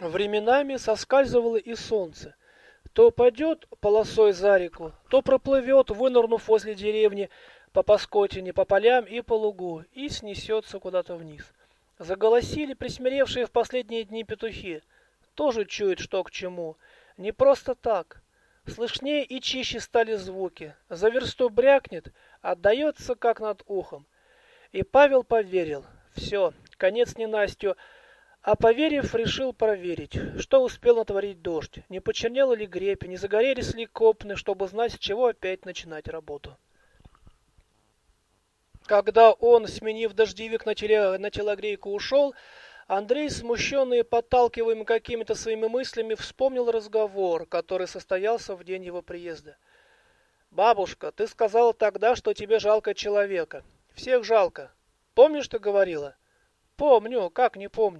Временами соскальзывало и солнце. То пойдет полосой за реку, то проплывет, вынырнув возле деревни, по Паскотине, по полям и по лугу, и снесется куда-то вниз. Заголосили присмиревшие в последние дни петухи. Тоже чуют, что к чему. Не просто так. Слышнее и чище стали звуки. За версту брякнет, отдается как над ухом. И Павел поверил. Все, конец ненастью. А поверив, решил проверить, что успел натворить дождь, не почернела ли гребь, не загорелись ли копны, чтобы знать, с чего опять начинать работу. Когда он, сменив дождевик на, теле, на телогрейку, ушел, Андрей, смущенный и подталкиваемый какими-то своими мыслями, вспомнил разговор, который состоялся в день его приезда. «Бабушка, ты сказала тогда, что тебе жалко человека. Всех жалко. Помнишь, ты говорила?» «Помню, как не помню.